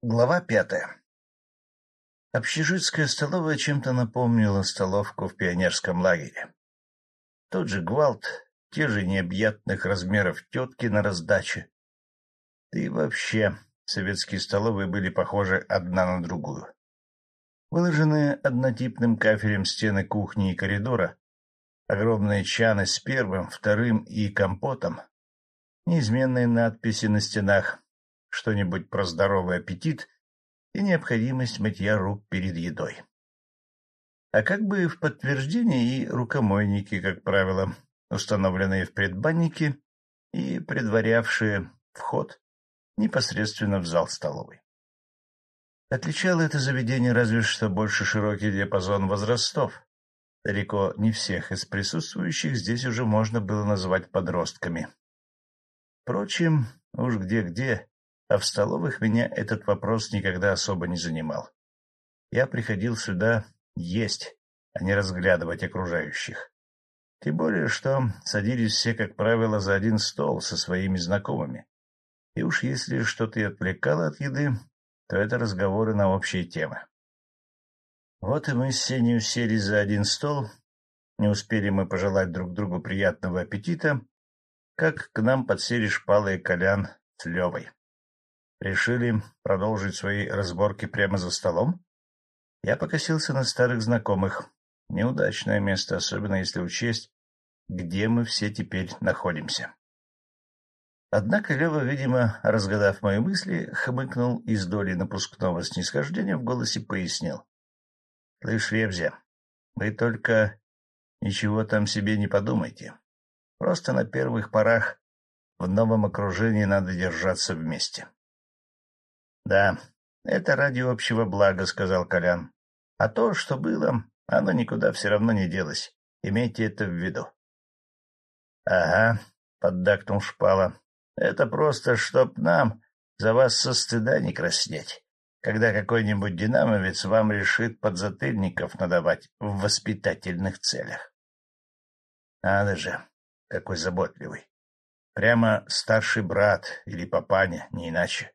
Глава пятая Общежитская столовая чем-то напомнила столовку в пионерском лагере. Тот же гвалт, те же необъятных размеров тетки на раздаче. Да и вообще, советские столовые были похожи одна на другую. Выложенные однотипным кафелем стены кухни и коридора, огромные чаны с первым, вторым и компотом, неизменные надписи на стенах, что-нибудь про здоровый аппетит и необходимость мытья рук перед едой. А как бы в подтверждение и рукомойники, как правило, установленные в предбаннике и предварявшие вход непосредственно в зал столовой. Отличало это заведение разве что больше широкий диапазон возрастов. Далеко не всех из присутствующих здесь уже можно было назвать подростками. Впрочем, уж где-где, а в столовых меня этот вопрос никогда особо не занимал. Я приходил сюда есть, а не разглядывать окружающих. Тем более, что садились все, как правило, за один стол со своими знакомыми. И уж если что-то и отвлекало от еды, то это разговоры на общие темы. Вот и мы с Сеней уселись за один стол. Не успели мы пожелать друг другу приятного аппетита, как к нам подсели Шпала и Колян с Левой. Решили продолжить свои разборки прямо за столом? Я покосился на старых знакомых. Неудачное место, особенно если учесть, где мы все теперь находимся. Однако Лева, видимо, разгадав мои мысли, хмыкнул и с долей напускного снисхождения в голосе пояснил. — Слышь, Ревзя, вы только ничего там себе не подумайте. Просто на первых порах в новом окружении надо держаться вместе. — Да, это ради общего блага, — сказал Колян. — А то, что было, оно никуда все равно не делось. Имейте это в виду. — Ага, — поддакнул Шпала. — Это просто, чтоб нам за вас со стыда не краснеть, когда какой-нибудь динамовец вам решит подзатыльников надавать в воспитательных целях. Надо же, какой заботливый. Прямо старший брат или папаня, не иначе.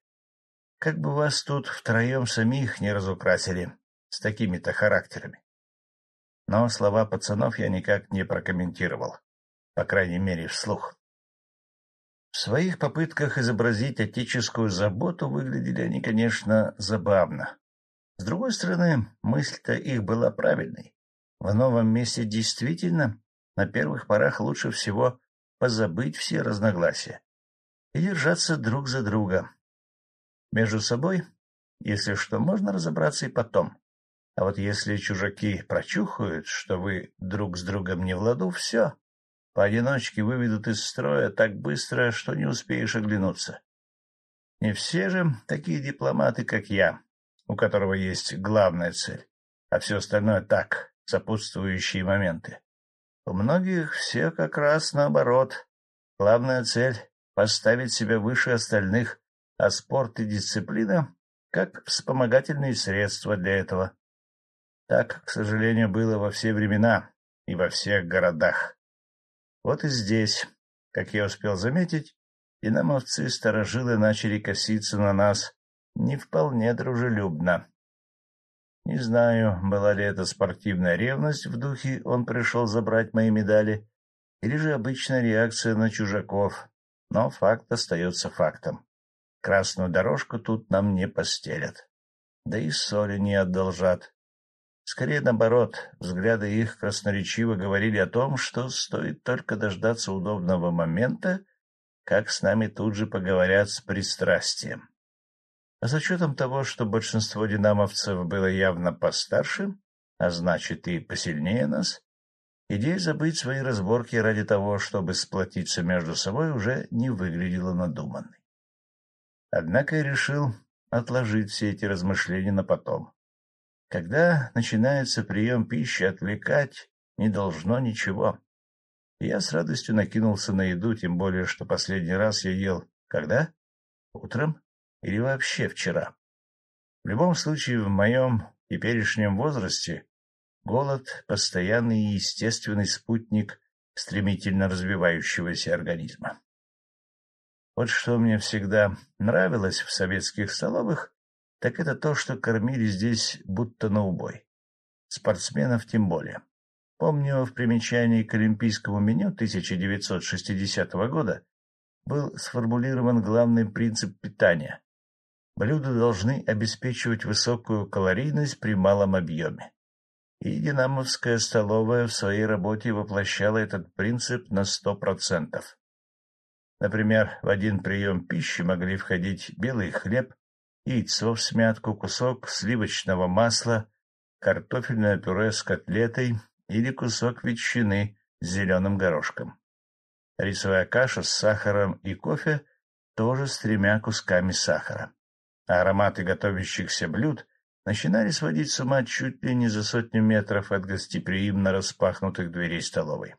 Как бы вас тут втроем самих не разукрасили с такими-то характерами. Но слова пацанов я никак не прокомментировал, по крайней мере, вслух. В своих попытках изобразить отеческую заботу выглядели они, конечно, забавно. С другой стороны, мысль-то их была правильной. В новом месте действительно на первых порах лучше всего позабыть все разногласия и держаться друг за друга, между собой, если что, можно разобраться и потом. А вот если чужаки прочухают, что вы друг с другом не в ладу, все. Поодиночке выведут из строя так быстро, что не успеешь оглянуться. Не все же такие дипломаты, как я, у которого есть главная цель, а все остальное так, сопутствующие моменты. У многих все как раз наоборот. Главная цель — поставить себя выше остальных, а спорт и дисциплина как вспомогательные средства для этого. Так, к сожалению, было во все времена и во всех городах. Вот и здесь, как я успел заметить, динамовцы-старожилы начали коситься на нас не вполне дружелюбно. Не знаю, была ли это спортивная ревность в духе «он пришел забрать мои медали», или же обычная реакция на чужаков, но факт остается фактом. Красную дорожку тут нам не постелят. Да и соли не одолжат. Скорее наоборот, взгляды их красноречиво говорили о том, что стоит только дождаться удобного момента, как с нами тут же поговорят с пристрастием. А с учетом того, что большинство динамовцев было явно постарше, а значит и посильнее нас, идея забыть свои разборки ради того, чтобы сплотиться между собой, уже не выглядела надуманной. Однако я решил отложить все эти размышления на потом. Когда начинается прием пищи, отвлекать не должно ничего. я с радостью накинулся на еду, тем более, что последний раз я ел когда? Утром или вообще вчера. В любом случае, в моем теперешнем возрасте голод — постоянный и естественный спутник стремительно развивающегося организма. Вот что мне всегда нравилось в советских столовых, так это то, что кормили здесь будто на убой. Спортсменов тем более. Помню, в примечании к олимпийскому меню 1960 года был сформулирован главный принцип питания. Блюда должны обеспечивать высокую калорийность при малом объеме. И динамовская столовая в своей работе воплощала этот принцип на сто процентов. Например, в один прием пищи могли входить белый хлеб, яйцо в смятку, кусок сливочного масла, картофельное пюре с котлетой или кусок ветчины с зеленым горошком. Рисовая каша с сахаром и кофе тоже с тремя кусками сахара. А ароматы готовящихся блюд начинали сводить с ума чуть ли не за сотню метров от гостеприимно распахнутых дверей столовой.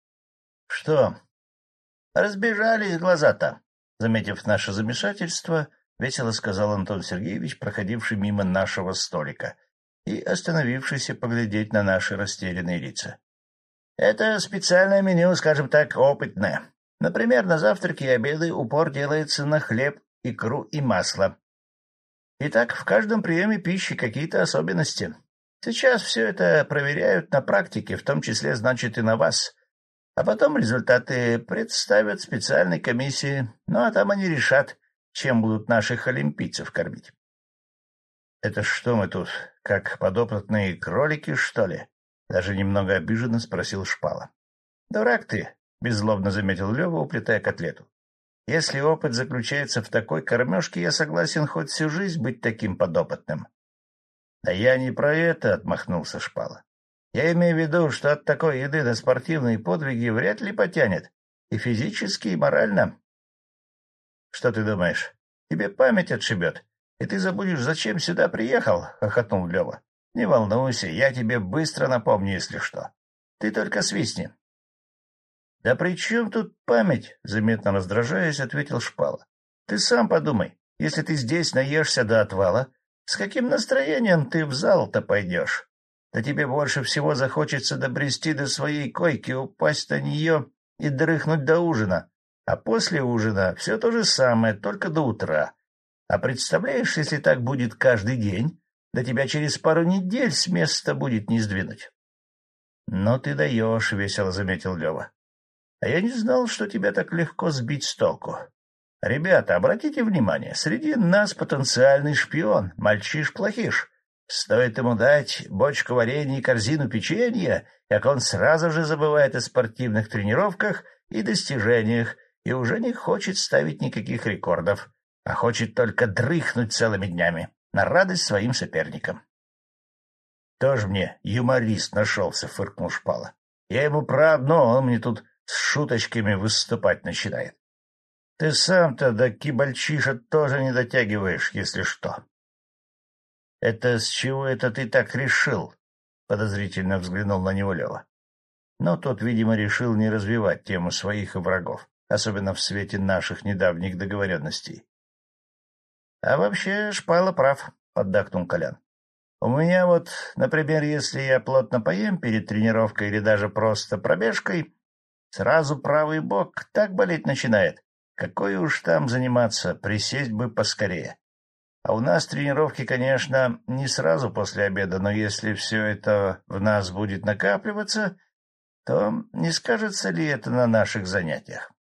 — Что, разбежались глаза-то? Заметив наше замешательство, весело сказал Антон Сергеевич, проходивший мимо нашего столика и остановившийся поглядеть на наши растерянные лица. Это специальное меню, скажем так, опытное. Например, на завтраки и обеды упор делается на хлеб, икру и масло. Итак, в каждом приеме пищи какие-то особенности. Сейчас все это проверяют на практике, в том числе, значит, и на вас. А потом результаты представят специальной комиссии, ну а там они решат, чем будут наших олимпийцев кормить. — Это что мы тут, как подопытные кролики, что ли? Даже немного обиженно спросил Шпала. — Дурак ты, — беззлобно заметил Лева, уплетая котлету. — Если опыт заключается в такой кормежке, я согласен хоть всю жизнь быть таким подопытным. — Да я не про это, — отмахнулся Шпала. — Я имею в виду, что от такой еды на спортивные подвиги вряд ли потянет. И физически, и морально. — Что ты думаешь, тебе память отшибет? И ты забудешь, зачем сюда приехал? — хохотнул Лева. — Не волнуйся, я тебе быстро напомню, если что. Ты только свистни. — Да при чем тут память? — заметно раздражаясь, ответил Шпала. — Ты сам подумай, если ты здесь наешься до отвала, с каким настроением ты в зал-то пойдешь? Да тебе больше всего захочется добрести до своей койки, упасть на нее и дрыхнуть до ужина, а после ужина все то же самое, только до утра. А представляешь, если так будет каждый день, да тебя через пару недель с места будет не сдвинуть. — Ну ты даешь, — весело заметил Лева. — А я не знал, что тебя так легко сбить с толку. Ребята, обратите внимание, среди нас потенциальный шпион, мальчиш-плохиш. Стоит ему дать бочку варенья и корзину печенья, как он сразу же забывает о спортивных тренировках и достижениях и уже не хочет ставить никаких рекордов а хочет только дрыхнуть целыми днями на радость своим соперникам. — Тоже мне юморист нашелся, — фыркнул Шпала. — Я ему про одно, он мне тут с шуточками выступать начинает. Ты сам-то до кибальчиша тоже не дотягиваешь, если что. — Это с чего это ты так решил? — подозрительно взглянул на него Лева. Но тот, видимо, решил не развивать тему своих врагов, особенно в свете наших недавних договоренностей. — А вообще Шпала прав, — поддакнул Колян. — У меня вот, например, если я плотно поем перед тренировкой или даже просто пробежкой, сразу правый бок так болеть начинает. Какой уж там заниматься, присесть бы поскорее. А у нас тренировки, конечно, не сразу после обеда, но если все это в нас будет накапливаться, то не скажется ли это на наших занятиях?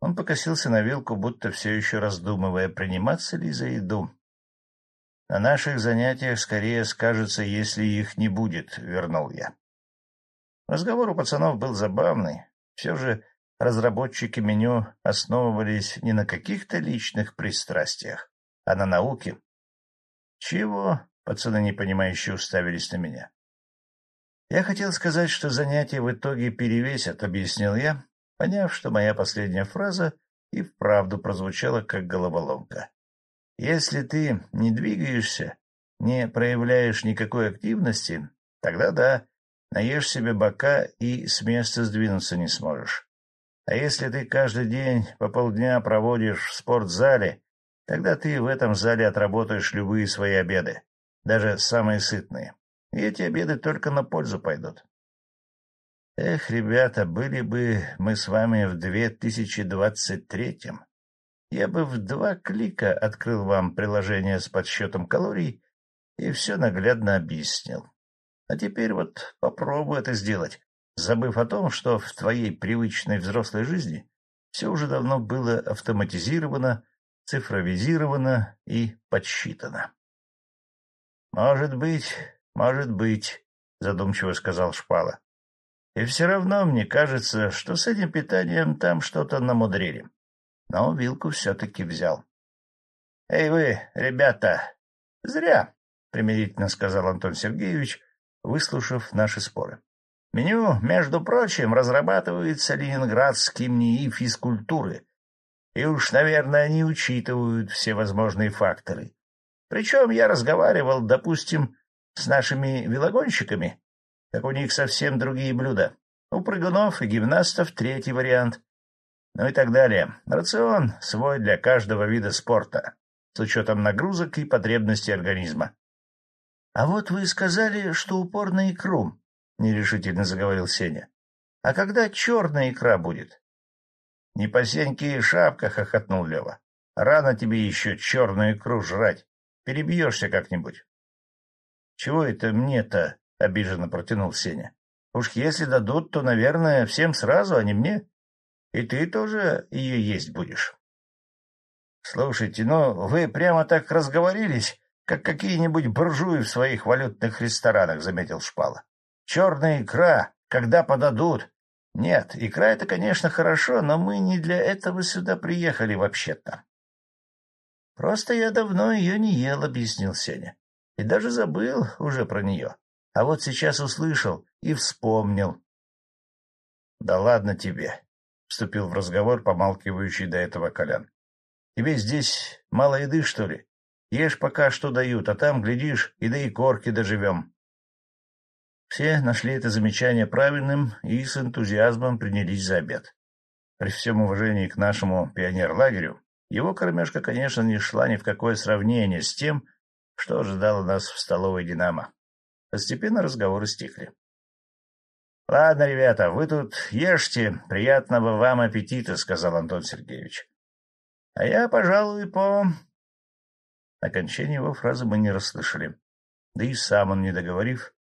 Он покосился на вилку, будто все еще раздумывая, приниматься ли за еду. На наших занятиях скорее скажется, если их не будет, — вернул я. Разговор у пацанов был забавный. Все же разработчики меню основывались не на каких-то личных пристрастиях, а на науке. — Чего? — пацаны непонимающе уставились на меня. — Я хотел сказать, что занятия в итоге перевесят, — объяснил я, поняв, что моя последняя фраза и вправду прозвучала как головоломка. Если ты не двигаешься, не проявляешь никакой активности, тогда да, наешь себе бока и с места сдвинуться не сможешь. А если ты каждый день по полдня проводишь в спортзале, тогда ты в этом зале отработаешь любые свои обеды, даже самые сытные. И эти обеды только на пользу пойдут. Эх, ребята, были бы мы с вами в две тысячи двадцать третьем. я бы в два клика открыл вам приложение с подсчетом калорий и все наглядно объяснил. А теперь вот попробуй это сделать, забыв о том, что в твоей привычной взрослой жизни все уже давно было автоматизировано, цифровизировано и подсчитано. — Может быть, может быть, — задумчиво сказал Шпала. — И все равно мне кажется, что с этим питанием там что-то намудрили. Но вилку все-таки взял. — Эй вы, ребята! — Зря, — примирительно сказал Антон Сергеевич, выслушав наши споры. Меню, между прочим, разрабатывается ленинградским НИИ физкультуры, и уж, наверное, они учитывают все возможные факторы. Причем я разговаривал, допустим, с нашими велогонщиками, так у них совсем другие блюда. У прыгунов и гимнастов третий вариант. Ну и так далее. Рацион свой для каждого вида спорта, с учетом нагрузок и потребностей организма. — А вот вы сказали, что упор на икру, — нерешительно заговорил Сеня. — А когда черная икра будет? — Не по сеньке шапка, — хохотнул Лева. — Рано тебе еще черную икру жрать. Перебьешься как-нибудь. — Чего это мне-то? — обиженно протянул Сеня. — Уж если дадут, то, наверное, всем сразу, а не мне. И ты тоже ее есть будешь. — Слушайте, ну вы прямо так разговорились, как какие-нибудь буржуи в своих валютных ресторанах, — заметил Шпала. — Черная икра, когда подадут. Нет, икра — это, конечно, хорошо, но мы не для этого сюда приехали вообще-то. — Просто я давно ее не ел, — объяснил Сеня. — И даже забыл уже про нее. А вот сейчас услышал и вспомнил. — Да ладно тебе, — вступил в разговор помалкивающий до этого Колян. — Тебе здесь мало еды, что ли? Ешь пока что дают, а там, глядишь, и до икорки доживем. Все нашли это замечание правильным и с энтузиазмом принялись за обед. При всем уважении к нашему пионер-лагерю, его кормежка, конечно, не шла ни в какое сравнение с тем, что ожидало нас в столовой «Динамо». Постепенно разговоры стихли. — Ладно, ребята, вы тут ешьте, приятного вам аппетита, — сказал Антон Сергеевич. — А я, пожалуй, по Окончание его фразы мы не расслышали. Да и сам он, не договорив,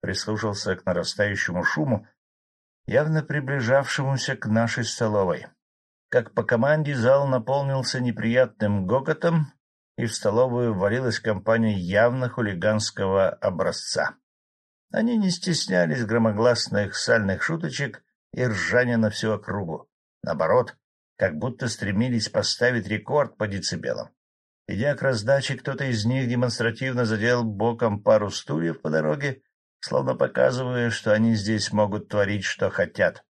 прислушался к нарастающему шуму, явно приближавшемуся к нашей столовой. Как по команде зал наполнился неприятным гокотом, и в столовую ввалилась компания явно хулиганского образца. Они не стеснялись громогласных сальных шуточек и ржания на всю округу. Наоборот, как будто стремились поставить рекорд по децибелам. Идя к раздаче, кто-то из них демонстративно задел боком пару стульев по дороге, словно показывая, что они здесь могут творить, что хотят.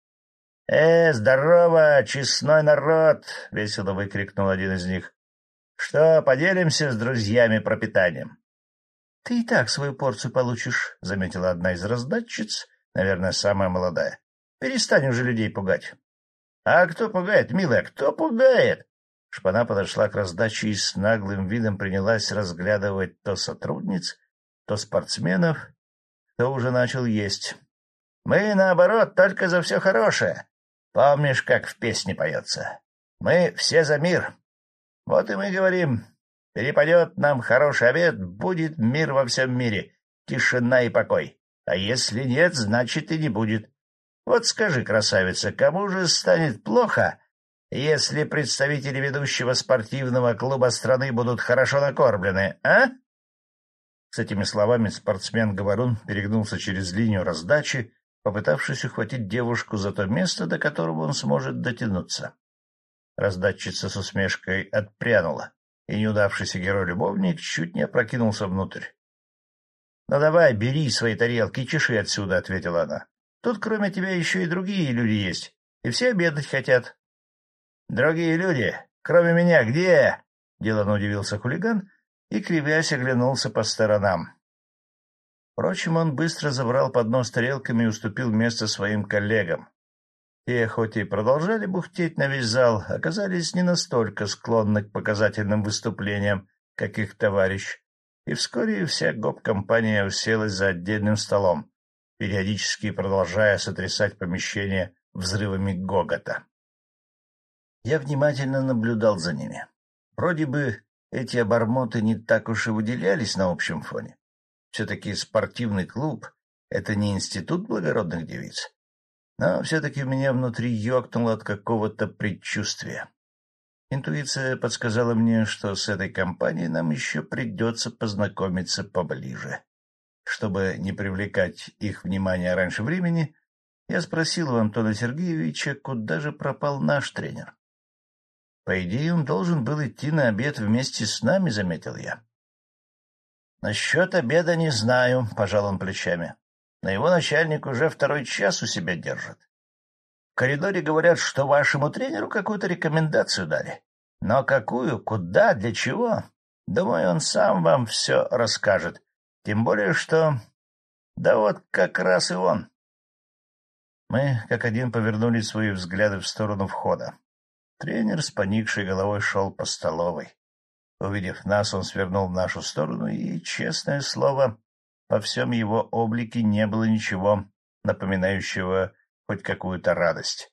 — Э, здорово, честной народ! — весело выкрикнул один из них. — Что, поделимся с друзьями пропитанием? — Ты и так свою порцию получишь, — заметила одна из раздатчиц, наверное, самая молодая. — Перестань уже людей пугать. — А кто пугает, милая, кто пугает? Шпана подошла к раздаче и с наглым видом принялась разглядывать то сотрудниц, то спортсменов, кто уже начал есть. Мы, наоборот, только за все хорошее. Помнишь, как в песне поется? Мы все за мир. Вот и мы говорим, перепадет нам хороший обед, будет мир во всем мире, тишина и покой. А если нет, значит и не будет. Вот скажи, красавица, кому же станет плохо, если представители ведущего спортивного клуба страны будут хорошо накормлены, а? С этими словами спортсмен-говорун перегнулся через линию раздачи, попытавшись ухватить девушку за то место, до которого он сможет дотянуться. Раздатчица с усмешкой отпрянула, и неудавшийся герой-любовник чуть не опрокинулся внутрь. — Ну давай, бери свои тарелки и чеши отсюда, — ответила она. — Тут кроме тебя еще и другие люди есть, и все обедать хотят. — Другие люди, кроме меня, где? — деланно удивился хулиган и, кривясь, оглянулся по сторонам. Впрочем, он быстро забрал поднос тарелками и уступил место своим коллегам. Те, хоть и продолжали бухтеть на весь зал, оказались не настолько склонны к показательным выступлениям, как их товарищ, и вскоре вся гоп-компания уселась за отдельным столом, периодически продолжая сотрясать помещение взрывами гогота. Я внимательно наблюдал за ними. Вроде бы эти обормоты не так уж и выделялись на общем фоне. Все-таки спортивный клуб — это не институт благородных девиц. Но все-таки меня внутри ёкнуло от какого-то предчувствия. Интуиция подсказала мне, что с этой компанией нам еще придется познакомиться поближе. Чтобы не привлекать их внимание раньше времени, я спросил у Антона Сергеевича, куда же пропал наш тренер. По идее, он должен был идти на обед вместе с нами, — заметил я. — Насчет обеда не знаю, — пожал он плечами. Но его начальник уже второй час у себя держит. В коридоре говорят, что вашему тренеру какую-то рекомендацию дали. Но какую, куда, для чего? Думаю, он сам вам все расскажет. Тем более, что... Да вот как раз и он. Мы, как один, повернули свои взгляды в сторону входа. Тренер с поникшей головой шел по столовой. Увидев нас, он свернул в нашу сторону, и, честное слово, во всем его облике не было ничего, напоминающего хоть какую-то радость.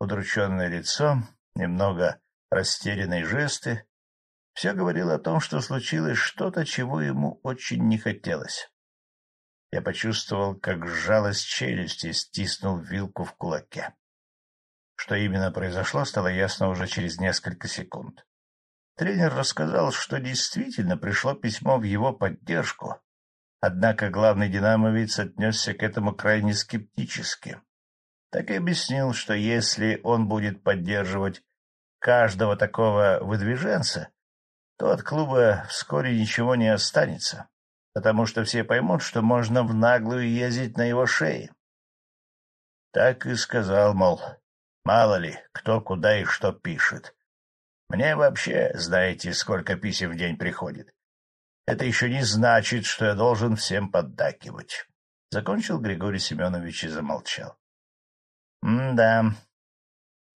Удрученное лицо, немного растерянные жесты — все говорило о том, что случилось что-то, чего ему очень не хотелось. Я почувствовал, как сжалась челюсть и стиснул вилку в кулаке. Что именно произошло, стало ясно уже через несколько секунд. Тренер рассказал, что действительно пришло письмо в его поддержку, однако главный динамовец отнесся к этому крайне скептически. Так и объяснил, что если он будет поддерживать каждого такого выдвиженца, то от клуба вскоре ничего не останется, потому что все поймут, что можно в наглую ездить на его шее. Так и сказал, мол, Мало ли, кто куда и что пишет. Мне вообще, знаете, сколько писем в день приходит. Это еще не значит, что я должен всем поддакивать. Закончил Григорий Семенович и замолчал. — Да,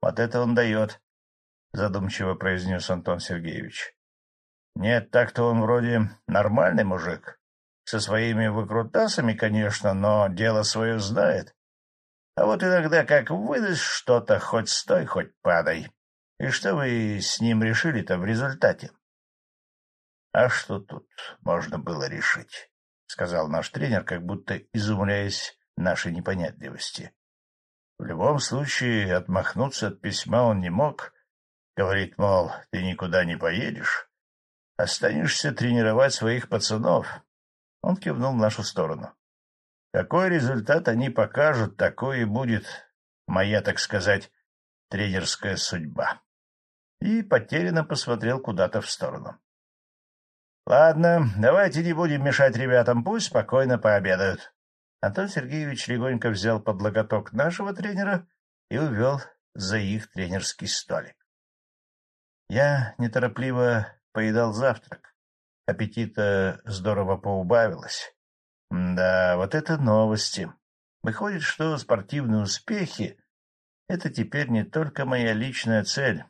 вот это он дает, — задумчиво произнес Антон Сергеевич. — Нет, так-то он вроде нормальный мужик. Со своими выкрутасами, конечно, но дело свое знает. А вот иногда как выдаст что-то, хоть стой, хоть падай. И что вы с ним решили-то в результате? — А что тут можно было решить? — сказал наш тренер, как будто изумляясь нашей непонятливости. В любом случае, отмахнуться от письма он не мог. Говорит, мол, ты никуда не поедешь. Останешься тренировать своих пацанов. Он кивнул в нашу сторону. Какой результат они покажут, такой и будет моя, так сказать, тренерская судьба. И потерянно посмотрел куда-то в сторону. — Ладно, давайте не будем мешать ребятам, пусть спокойно пообедают. Антон Сергеевич легонько взял под локоток нашего тренера и увел за их тренерский столик. Я неторопливо поедал завтрак. Аппетита здорово поубавилось. Да, вот это новости. Выходит, что спортивные успехи — это теперь не только моя личная цель.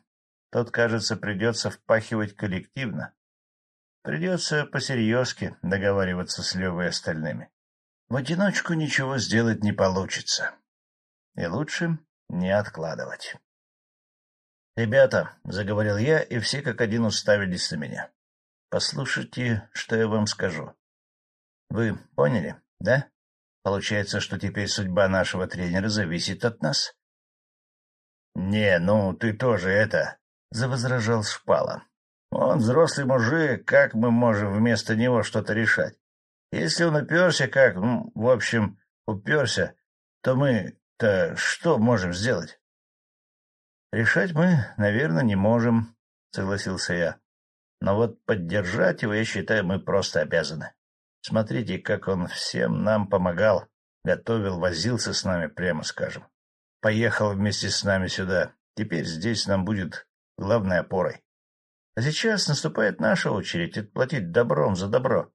Тут, кажется, придется впахивать коллективно. Придется посерьезки договариваться с Левой и остальными. В одиночку ничего сделать не получится. И лучше не откладывать. — Ребята, — заговорил я, и все как один уставились на меня. — Послушайте, что я вам скажу. Вы поняли, да? Получается, что теперь судьба нашего тренера зависит от нас? — Не, ну ты тоже это... — завозражал Шпала. — Он взрослый мужик, как мы можем вместо него что-то решать? Если он уперся как, ну, в общем, уперся, то мы-то что можем сделать? — Решать мы, наверное, не можем, — согласился я. Но вот поддержать его, я считаю, мы просто обязаны. Смотрите, как он всем нам помогал, готовил, возился с нами, прямо скажем. Поехал вместе с нами сюда. Теперь здесь нам будет главной опорой. А сейчас наступает наша очередь отплатить добром за добро.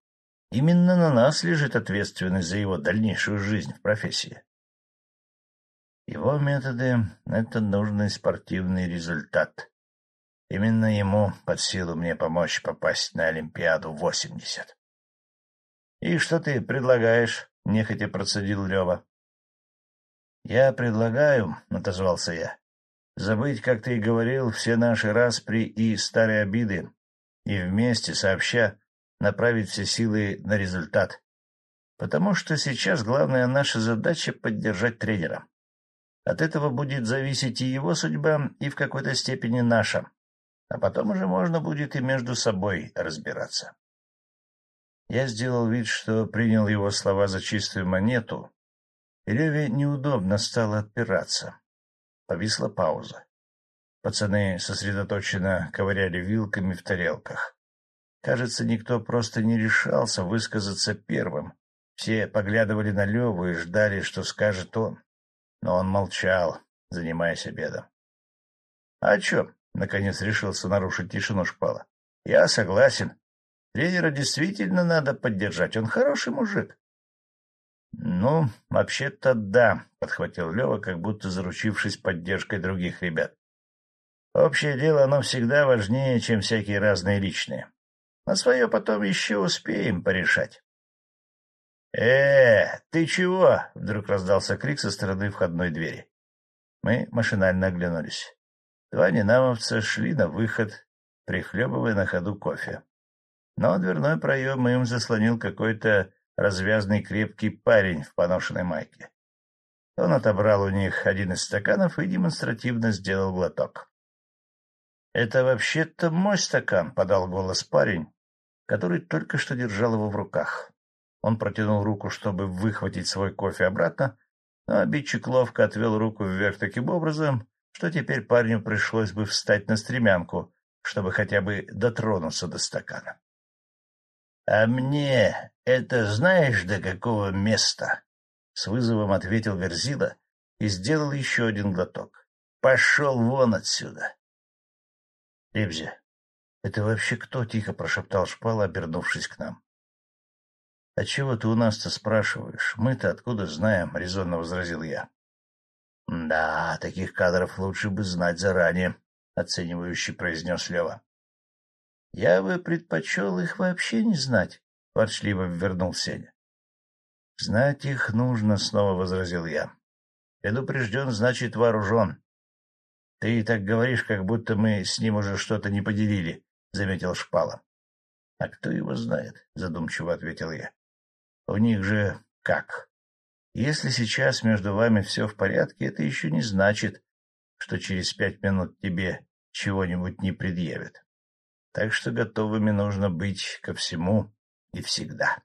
Именно на нас лежит ответственность за его дальнейшую жизнь в профессии. Его методы — это нужный спортивный результат. Именно ему под силу мне помочь попасть на Олимпиаду 80. — И что ты предлагаешь? — нехотя процедил Лева. — Я предлагаю, — отозвался я, — забыть, как ты и говорил, все наши распри и старые обиды, и вместе, сообща, направить все силы на результат. Потому что сейчас главная наша задача — поддержать тренера. От этого будет зависеть и его судьба, и в какой-то степени наша. А потом уже можно будет и между собой разбираться. Я сделал вид, что принял его слова за чистую монету, и неудобно стало отпираться. Повисла пауза. Пацаны сосредоточенно ковыряли вилками в тарелках. Кажется, никто просто не решался высказаться первым. Все поглядывали на Леву и ждали, что скажет он. Но он молчал, занимаясь обедом. — А чё? — наконец решился нарушить тишину шпала. — Я согласен. Тренера действительно надо поддержать. Он хороший мужик. — Ну, вообще-то да, — подхватил Лева, как будто заручившись поддержкой других ребят. — Общее дело, оно всегда важнее, чем всякие разные личные. На свое потом еще успеем порешать. «Э, ты чего?» — вдруг раздался крик со стороны входной двери. Мы машинально оглянулись. Два ненамовца шли на выход, прихлебывая на ходу кофе. Но дверной проем им заслонил какой-то развязный крепкий парень в поношенной майке. Он отобрал у них один из стаканов и демонстративно сделал глоток. — Это вообще-то мой стакан, — подал голос парень, который только что держал его в руках. Он протянул руку, чтобы выхватить свой кофе обратно, но обидчик ловко отвел руку вверх таким образом, что теперь парню пришлось бы встать на стремянку, чтобы хотя бы дотронуться до стакана. — А мне это знаешь до какого места? — с вызовом ответил Верзила и сделал еще один глоток. — Пошел вон отсюда! — Ребзя, это вообще кто? — тихо прошептал Шпала, обернувшись к нам. — А чего ты у нас-то спрашиваешь? Мы-то откуда знаем? — резонно возразил я. — Да, таких кадров лучше бы знать заранее, — оценивающе произнес Лева. — Я бы предпочел их вообще не знать, — ворчливо вернул Сеня. — Знать их нужно, — снова возразил я. — Предупрежден, значит вооружен. — Ты так говоришь, как будто мы с ним уже что-то не поделили, — заметил Шпала. — А кто его знает? — задумчиво ответил я. У них же как? Если сейчас между вами все в порядке, это еще не значит, что через пять минут тебе чего-нибудь не предъявят. Так что готовыми нужно быть ко всему и всегда.